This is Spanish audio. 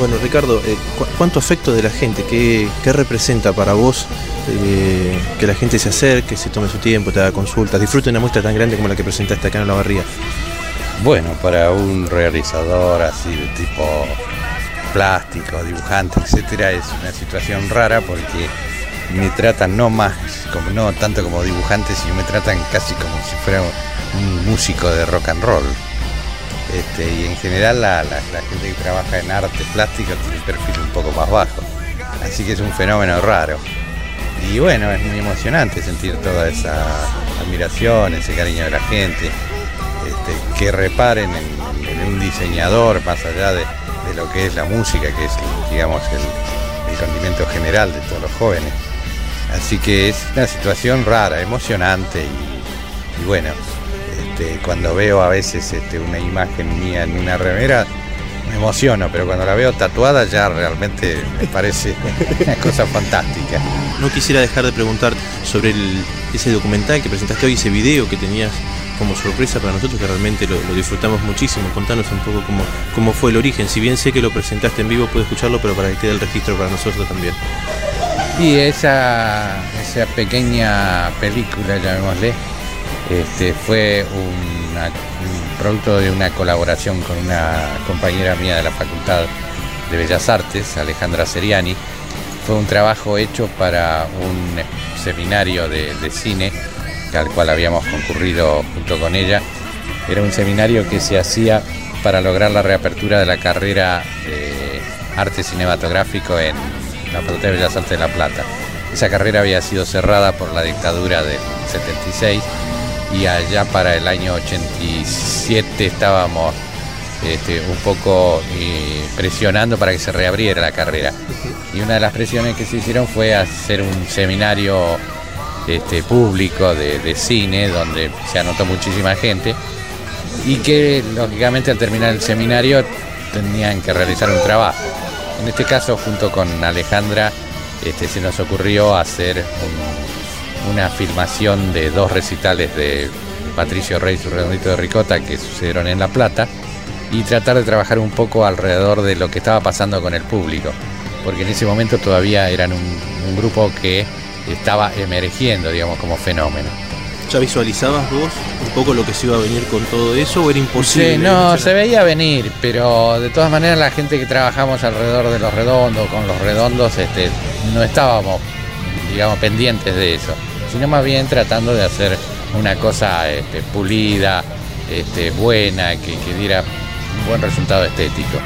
Bueno, Ricardo, eh, ¿cuánto afecto de la gente? ¿Qué, representa para vos eh, que la gente se acerque, se tome su tiempo, te haga consultas, disfrute una muestra tan grande como la que presentaste acá en La Barría? Bueno, para un realizador así de tipo plástico, dibujante, etcétera, es una situación rara porque me tratan no más, como, no tanto como dibujante, sino me tratan casi como si fuera un músico de rock and roll. Este, y en general la, gente que trabaja en arte plástico tiene un perfil un poco más bajo. Así que es un fenómeno raro. Y bueno, es muy emocionante sentir toda esa admiración, ese cariño de la gente, este, que reparen en, un diseñador más allá de, lo que es la música, que es digamos el, condimento general de todos los jóvenes. Así que es una situación rara, emocionante y bueno, este, cuando veo a veces este, una imagen mía en una remera, me emociono, pero cuando la veo tatuada ya realmente me parece una cosa fantástica. No quisiera dejar de preguntar sobre ese documental que presentaste hoy, ese video que tenías como sorpresa para nosotros, que realmente lo, disfrutamos muchísimo. Contanos un poco cómo, cómo fue el origen. Si bien sé que lo presentaste en vivo, puedo escucharlo, pero para que quede el registro para nosotros también. Y esa, esa pequeña película, llamémosle, este, fue un, producto de una colaboración con una compañera mía de la Facultad de Bellas Artes, Alejandra Seriani. Fue un trabajo hecho para un seminario de, cine al cual habíamos concurrido junto con ella. Era un seminario que se hacía para lograr la reapertura de la carrera de arte cinematográfico en la Facultad de Bellas Artes de La Plata. Esa carrera había sido cerrada por la dictadura del 76 y allá para el año 87 estábamos este, un poco eh, presionando para que se reabriera la carrera. Y una de las presiones que se hicieron fue hacer un seminario este, público de, cine donde se anotó muchísima gente y que lógicamente al terminar el seminario tenían que realizar un trabajo. En este caso, junto con Alejandra, este, se nos ocurrió hacer un una filmación de dos recitales de Patricio Rey y su redondito de ricota que sucedieron en La Plata y tratar de trabajar un poco alrededor de lo que estaba pasando con el público, porque en ese momento todavía eran un, grupo que estaba emergiendo, digamos, como fenómeno. ¿Ya visualizabas vos un poco lo que se iba a venir con todo eso o era imposible? Sí, no, se veía venir, pero de todas maneras la gente que trabajamos alrededor de los redondos, con los redondos, este, no estábamos, digamos, pendientes de eso sino más bien tratando de hacer una cosa este, pulida, este, buena, que, que diera un buen resultado estético.